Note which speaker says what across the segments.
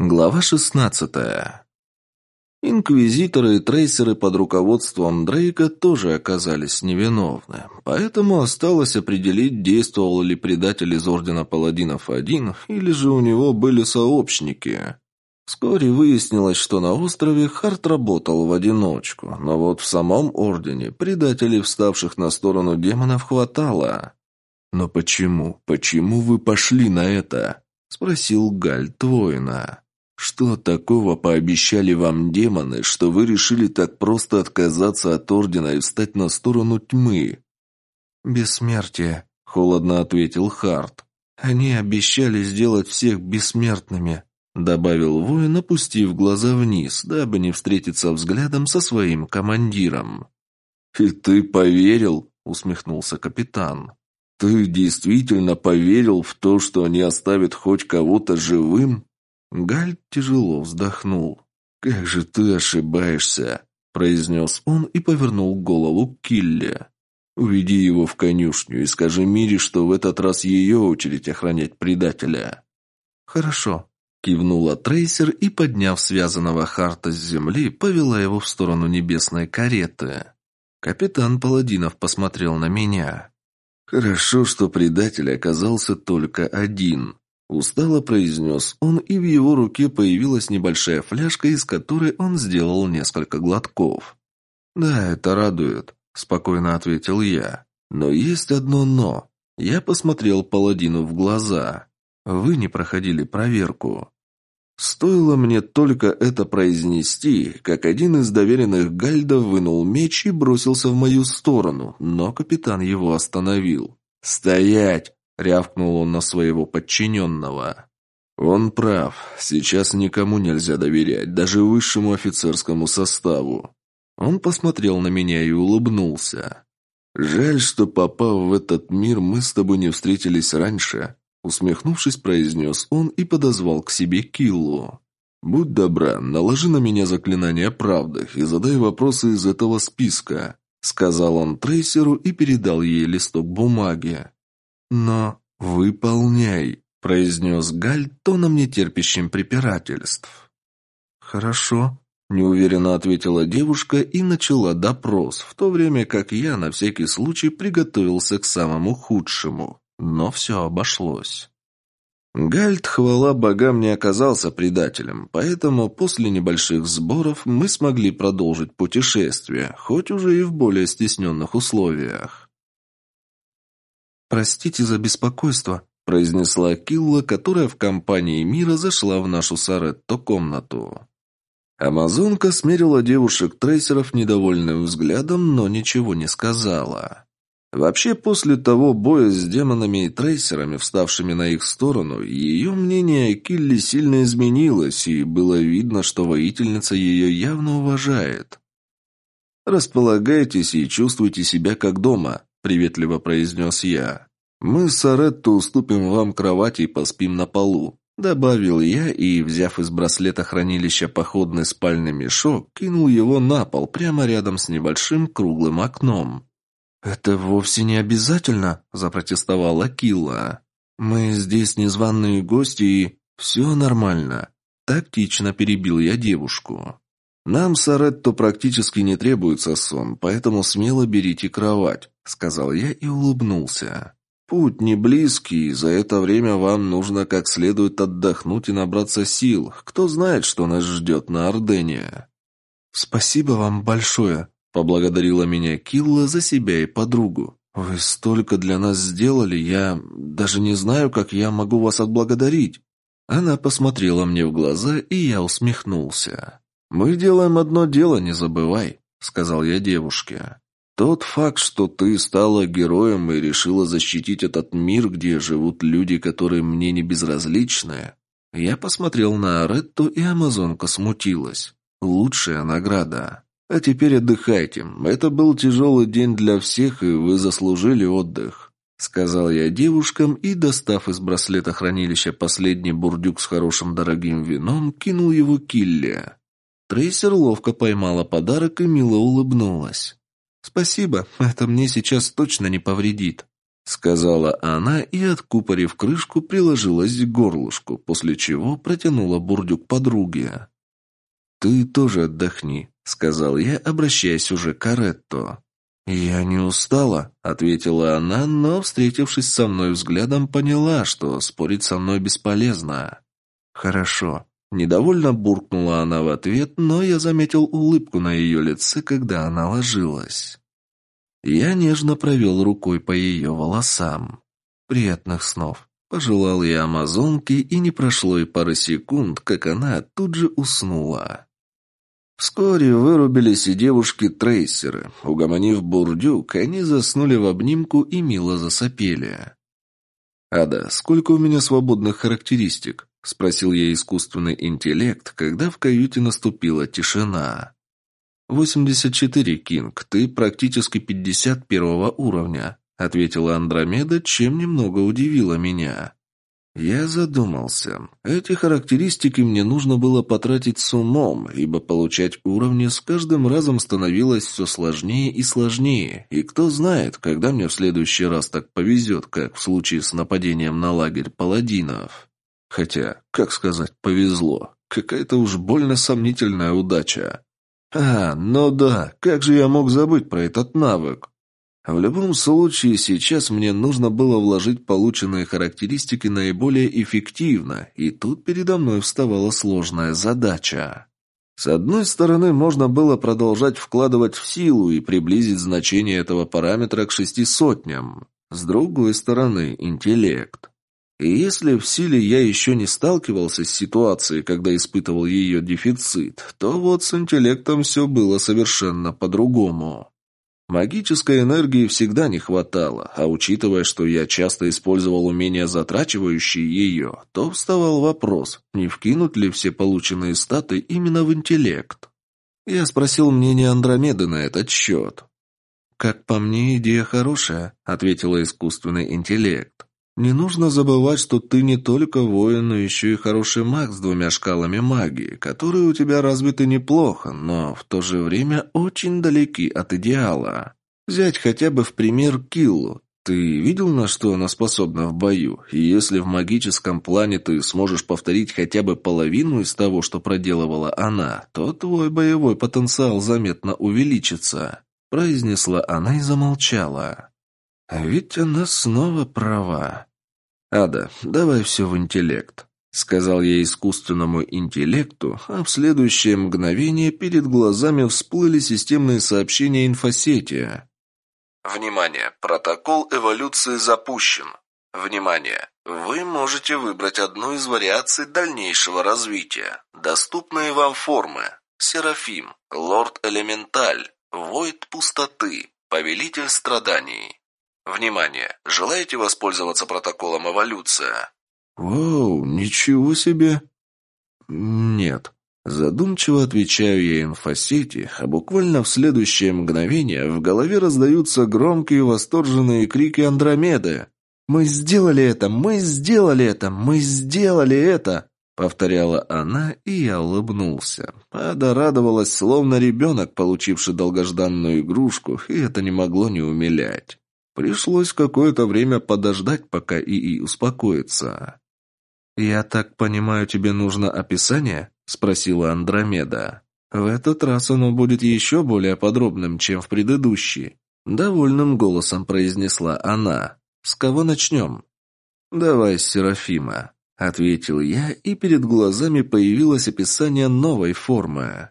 Speaker 1: Глава шестнадцатая. Инквизиторы и трейсеры под руководством Дрейка тоже оказались невиновны, поэтому осталось определить, действовал ли предатель из Ордена Паладинов один, или же у него были сообщники. Вскоре выяснилось, что на острове Харт работал в одиночку, но вот в самом Ордене предателей, вставших на сторону демонов, хватало. «Но почему, почему вы пошли на это?» — спросил Галь Твоина. «Что такого пообещали вам демоны, что вы решили так просто отказаться от Ордена и встать на сторону тьмы?»
Speaker 2: «Бессмертие», —
Speaker 1: холодно ответил Харт.
Speaker 2: «Они обещали сделать всех бессмертными», —
Speaker 1: добавил воин, опустив глаза вниз, дабы не встретиться взглядом со своим командиром.
Speaker 3: «И ты поверил?» — усмехнулся капитан. «Ты действительно поверил в то, что они оставят хоть кого-то живым?»
Speaker 1: Галь тяжело вздохнул. «Как же ты ошибаешься!» – произнес он и повернул голову к Килле. «Уведи его в конюшню и скажи Мире, что в этот раз ее очередь охранять предателя».
Speaker 2: «Хорошо», –
Speaker 1: кивнула трейсер и, подняв связанного Харта с земли, повела его в сторону небесной кареты. Капитан Паладинов посмотрел на меня. «Хорошо, что предатель оказался только один», Устало произнес он, и в его руке появилась небольшая фляжка, из которой он сделал несколько глотков. «Да, это радует», — спокойно ответил я. «Но есть одно «но». Я посмотрел паладину в глаза. Вы не проходили проверку. Стоило мне только это произнести, как один из доверенных Гальдов вынул меч и бросился в мою сторону, но капитан его остановил. «Стоять!» Рявкнул он на своего подчиненного. Он прав. Сейчас никому нельзя доверять, даже высшему офицерскому составу. Он посмотрел на меня и улыбнулся. «Жаль, что, попав в этот мир, мы с тобой не встретились раньше», усмехнувшись, произнес он и подозвал к себе Киллу. «Будь добра, наложи на меня заклинание правды и задай вопросы из этого списка», сказал он трейсеру и передал ей листок бумаги. «Но выполняй», — произнес Галь тоном нетерпящим препирательств.
Speaker 2: «Хорошо», —
Speaker 1: неуверенно ответила девушка и начала допрос, в то время как я на всякий случай приготовился к самому худшему. Но все обошлось. Гальд, хвала богам, не оказался предателем, поэтому после небольших сборов мы смогли продолжить путешествие, хоть уже и в более стесненных условиях.
Speaker 2: «Простите за беспокойство», –
Speaker 1: произнесла Килла, которая в компании Мира зашла в нашу Саретто комнату. Амазонка смерила девушек-трейсеров недовольным взглядом, но ничего не сказала. Вообще, после того боя с демонами и трейсерами, вставшими на их сторону, ее мнение о Килле сильно изменилось, и было видно, что воительница ее явно уважает. «Располагайтесь и чувствуйте себя как дома», — приветливо произнес я. «Мы с Аретто уступим вам кровать и поспим на полу», — добавил я и, взяв из браслета хранилища походный спальный мешок, кинул его на пол прямо рядом с небольшим круглым окном.
Speaker 2: «Это вовсе не обязательно», — запротестовала Килла. «Мы здесь незваные гости и все нормально». Тактично перебил я девушку.
Speaker 1: «Нам, Саретто, практически не требуется сон, поэтому смело берите кровать», — сказал я и улыбнулся. «Путь не близкий, за это время вам нужно как следует отдохнуть и набраться сил. Кто знает, что нас ждет на Ордене?»
Speaker 2: «Спасибо вам большое», — поблагодарила меня Килла за себя и подругу. «Вы столько для нас сделали, я даже не знаю, как я могу вас отблагодарить». Она посмотрела мне в глаза, и я усмехнулся.
Speaker 1: «Мы делаем одно дело, не забывай», — сказал я девушке. «Тот факт, что ты стала героем и решила защитить этот мир, где живут люди, которые мне не безразличны...» Я посмотрел на Аретту, и Амазонка смутилась. «Лучшая награда. А теперь отдыхайте. Это был тяжелый день для всех, и вы заслужили отдых». Сказал я девушкам и, достав из браслета хранилища последний бурдюк с хорошим дорогим вином, кинул его Килле. Трейсер ловко поймала подарок и мило улыбнулась. «Спасибо, это мне сейчас точно не повредит». сказала она и, откупорив крышку, приложилась к горлышку, после чего протянула бурдюк подруге. «Ты тоже отдохни», — сказал я, обращаясь уже к Аретто. «Я не устала», — ответила она, но, встретившись со мной взглядом, поняла, что спорить со мной бесполезно. «Хорошо». Недовольно буркнула она в ответ, но я заметил улыбку на ее лице, когда она ложилась. Я нежно провел рукой по ее волосам. «Приятных снов», — пожелал я амазонке, и не прошло и пары секунд, как она тут же уснула. Вскоре вырубились и девушки-трейсеры. Угомонив бурдюк, они заснули в обнимку и мило засопели. «Ада, сколько у меня свободных характеристик?» — спросил я искусственный интеллект, когда в каюте наступила тишина. «Восемьдесят четыре, Кинг, ты практически пятьдесят первого уровня», — ответила Андромеда, чем немного удивила меня. Я задумался. Эти характеристики мне нужно было потратить с умом, ибо получать уровни с каждым разом становилось все сложнее и сложнее, и кто знает, когда мне в следующий раз так повезет, как в случае с нападением на лагерь паладинов. Хотя, как сказать, повезло. Какая-то уж больно сомнительная удача. А, ну да, как же я мог забыть про этот навык? В любом случае, сейчас мне нужно было вложить полученные характеристики наиболее эффективно, и тут передо мной вставала сложная задача. С одной стороны, можно было продолжать вкладывать в силу и приблизить значение этого параметра к шести сотням. С другой стороны, интеллект. И если в силе я еще не сталкивался с ситуацией, когда испытывал ее дефицит, то вот с интеллектом все было совершенно по-другому. Магической энергии всегда не хватало, а учитывая, что я часто использовал умения, затрачивающие ее, то вставал вопрос, не вкинуть ли все полученные статы именно в интеллект. Я спросил мнение Андромеды на этот счет. «Как по мне, идея хорошая», — ответила искусственный интеллект. Не нужно забывать, что ты не только воин, но еще и хороший маг с двумя шкалами магии, которые у тебя развиты неплохо, но в то же время очень далеки от идеала. Взять хотя бы в пример Киллу. Ты видел, на что она способна в бою? И если в магическом плане ты сможешь повторить хотя бы половину из того, что проделывала она, то твой боевой потенциал заметно увеличится», — произнесла она и замолчала. А ведь она снова права. «Ада, давай все в интеллект», — сказал я искусственному интеллекту, а в следующее мгновение перед глазами всплыли системные сообщения инфосети. «Внимание! Протокол эволюции запущен. Внимание! Вы можете выбрать одну из вариаций дальнейшего развития. Доступные вам формы. Серафим, Лорд Элементаль, Войд Пустоты, Повелитель Страданий. Внимание! Желаете воспользоваться протоколом эволюция? Воу, ничего себе! Нет. Задумчиво отвечаю я инфосети, а буквально в следующее мгновение в голове раздаются громкие восторженные крики Андромеды. «Мы сделали это! Мы сделали это! Мы сделали это!» Повторяла она, и я улыбнулся. Ада радовалась, словно ребенок, получивший долгожданную игрушку, и это не могло не умилять. Пришлось какое-то время подождать, пока ИИ успокоится. «Я так понимаю, тебе нужно описание?» – спросила Андромеда. «В этот раз оно будет еще более подробным, чем в предыдущий». Довольным голосом произнесла она. «С кого начнем?» «Давай Серафима», — ответил я, и перед глазами появилось описание новой формы.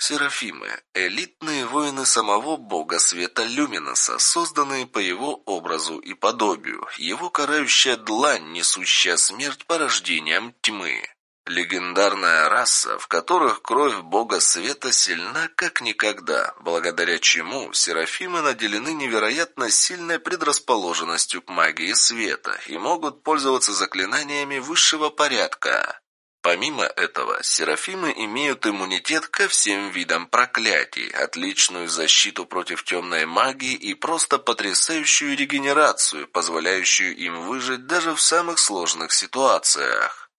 Speaker 1: Серафимы – элитные воины самого бога света Люминоса, созданные по его образу и подобию, его карающая длань, несущая смерть порождением тьмы. Легендарная раса, в которых кровь бога света сильна как никогда, благодаря чему серафимы наделены невероятно сильной предрасположенностью к магии света и могут пользоваться заклинаниями высшего порядка. Помимо этого, серафимы имеют иммунитет ко всем видам проклятий, отличную защиту против темной магии и просто потрясающую регенерацию, позволяющую им выжить даже в самых сложных ситуациях.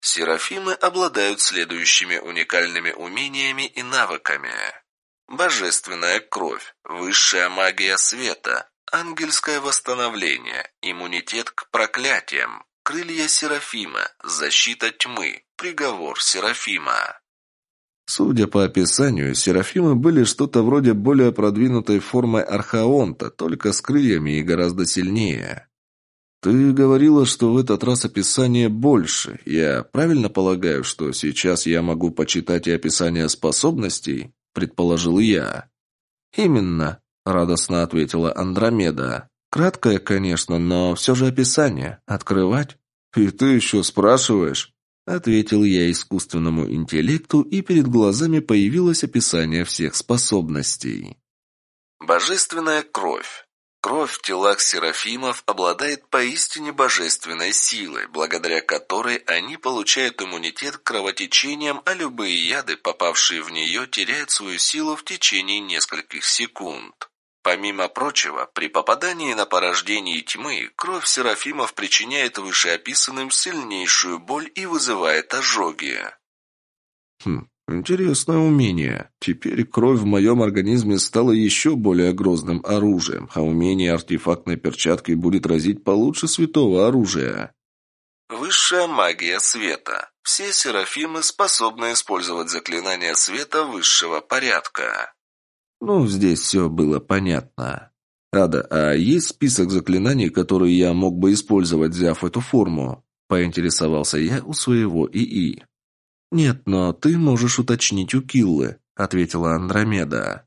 Speaker 1: Серафимы обладают следующими уникальными умениями и навыками. Божественная кровь, высшая магия света, Ангельское восстановление. Иммунитет к проклятиям. Крылья Серафима. Защита тьмы. Приговор Серафима.
Speaker 2: Судя по описанию, Серафимы были что-то вроде более продвинутой формы архаонта, только с крыльями и гораздо сильнее. «Ты говорила, что в этот раз описание больше. Я правильно полагаю, что сейчас я могу почитать и описание способностей?» – предположил я. «Именно», – радостно ответила Андромеда. «Краткое, конечно, но все же описание. Открывать?» «И ты еще спрашиваешь?» Ответил я искусственному интеллекту, и перед глазами появилось описание всех способностей.
Speaker 1: Божественная кровь. Кровь в телах серафимов обладает поистине божественной силой, благодаря которой они получают иммунитет к кровотечениям, а любые яды, попавшие в нее, теряют свою силу в течение нескольких секунд. Помимо прочего, при попадании на порождение тьмы, кровь серафимов причиняет вышеописанным сильнейшую боль и вызывает ожоги.
Speaker 2: Хм, интересное умение. Теперь кровь в моем организме стала еще более грозным оружием, а умение артефактной перчаткой будет разить получше святого оружия.
Speaker 1: Высшая магия света. Все серафимы способны использовать заклинания света высшего порядка.
Speaker 2: Ну, здесь все было понятно. Ада, а есть список заклинаний, которые я мог бы использовать, взяв эту форму? Поинтересовался я у своего ИИ. «Нет, но ты можешь уточнить у Киллы», — ответила Андромеда.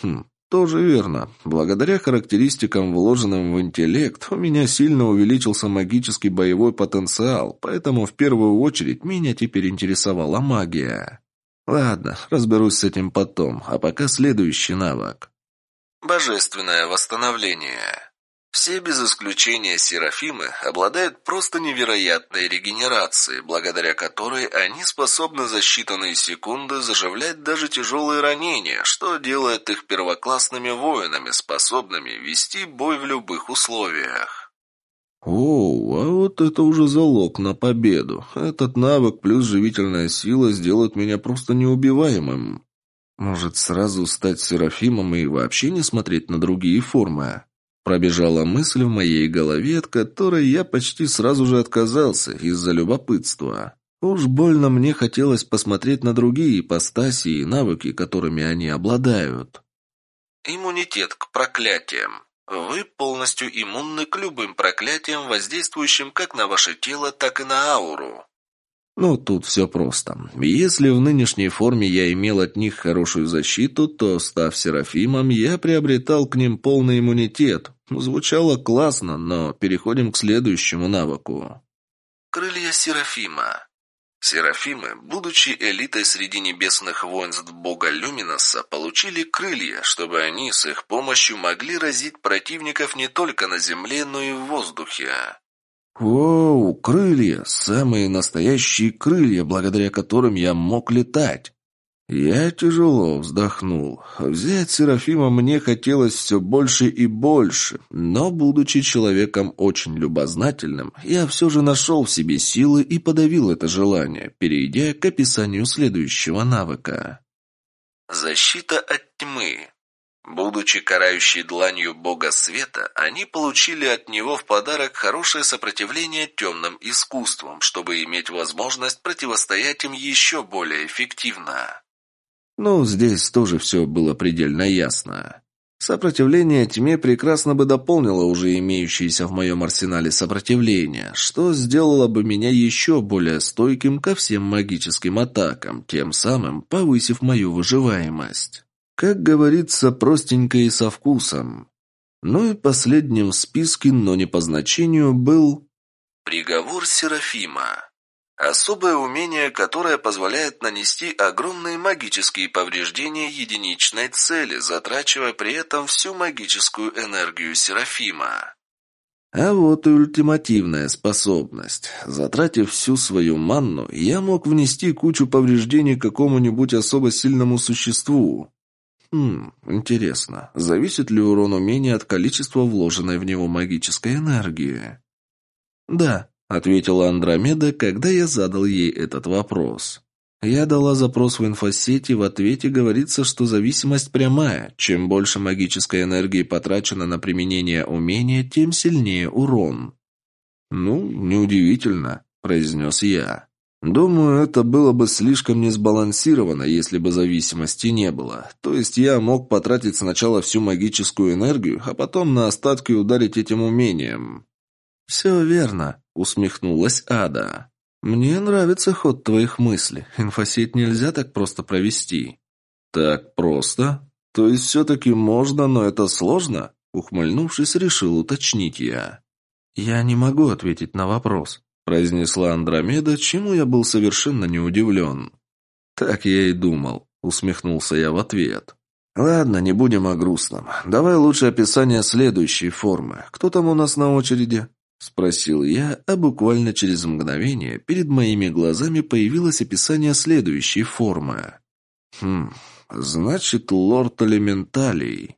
Speaker 2: «Хм, тоже верно. Благодаря характеристикам, вложенным в интеллект, у меня сильно увеличился магический боевой потенциал, поэтому в первую очередь меня теперь интересовала магия». Ладно, разберусь с этим потом, а пока следующий навык.
Speaker 1: Божественное восстановление. Все без исключения серафимы обладают просто невероятной регенерацией, благодаря которой они способны за считанные секунды заживлять даже тяжелые ранения, что делает их первоклассными воинами, способными вести бой в любых условиях.
Speaker 2: О, а вот это уже залог на победу. Этот навык плюс живительная сила сделают меня просто неубиваемым. Может, сразу стать Серафимом и вообще не смотреть на другие формы? Пробежала мысль в моей голове, от которой я почти сразу же отказался из-за любопытства. Уж больно мне хотелось посмотреть на другие ипостаси и навыки, которыми они обладают.
Speaker 1: Иммунитет к проклятиям. Вы полностью иммунны к любым проклятиям, воздействующим как на ваше тело, так и на ауру.
Speaker 2: Ну, тут все просто. Если в нынешней форме я имел от них хорошую защиту, то, став Серафимом, я приобретал к ним полный иммунитет. Звучало классно, но переходим к следующему навыку.
Speaker 1: Крылья Серафима. Серафимы, будучи элитой среди небесных воинств бога Люминоса, получили крылья, чтобы они с их помощью могли разить противников не только на земле, но и в воздухе.
Speaker 2: «Воу, крылья! Самые настоящие крылья, благодаря которым я мог летать!» Я тяжело вздохнул. Взять Серафима мне хотелось все больше и больше, но, будучи человеком очень любознательным, я все же нашел в себе силы и подавил это желание, перейдя к описанию следующего навыка.
Speaker 1: Защита от тьмы. Будучи карающей дланью бога света, они получили от него в подарок хорошее сопротивление темным искусствам, чтобы иметь возможность противостоять им еще более эффективно.
Speaker 2: Ну, здесь тоже все было предельно ясно. Сопротивление тьме прекрасно бы дополнило уже имеющееся в моем арсенале сопротивление, что сделало бы меня еще более стойким ко всем магическим атакам, тем самым повысив мою выживаемость. Как говорится, простенько и со вкусом. Ну и последним в списке, но не по значению, был...
Speaker 1: Приговор Серафима. Особое умение, которое позволяет нанести огромные магические повреждения единичной цели, затрачивая при этом всю магическую энергию Серафима.
Speaker 2: А вот и ультимативная способность. Затратив всю свою манну, я мог внести кучу повреждений какому-нибудь особо сильному существу. Хм, интересно, зависит ли урон умения от количества вложенной в него магической энергии? Да, ответила Андромеда, когда я задал ей этот вопрос.
Speaker 1: Я дала запрос в инфосети, в ответе говорится, что зависимость прямая. Чем больше магической энергии потрачено на применение умения, тем сильнее урон.
Speaker 3: «Ну, неудивительно», – произнес я. «Думаю, это было бы слишком несбалансировано, если бы зависимости не было. То есть я мог потратить сначала всю магическую энергию, а потом на остатки ударить этим умением».
Speaker 1: «Все верно», – усмехнулась Ада. «Мне нравится ход твоих мыслей. Инфосеть нельзя так просто провести».
Speaker 3: «Так просто? То есть все-таки можно, но это сложно?» Ухмыльнувшись, решил уточнить я.
Speaker 1: «Я не могу ответить на вопрос», – произнесла Андромеда, чему я был совершенно не удивлен.
Speaker 3: «Так я и думал», – усмехнулся я в ответ. «Ладно, не будем о грустном. Давай лучше описание следующей формы. Кто там у нас на очереди?» Спросил я, а буквально через мгновение перед моими глазами появилось описание следующей формы. Хм, значит, лорд Элементалей.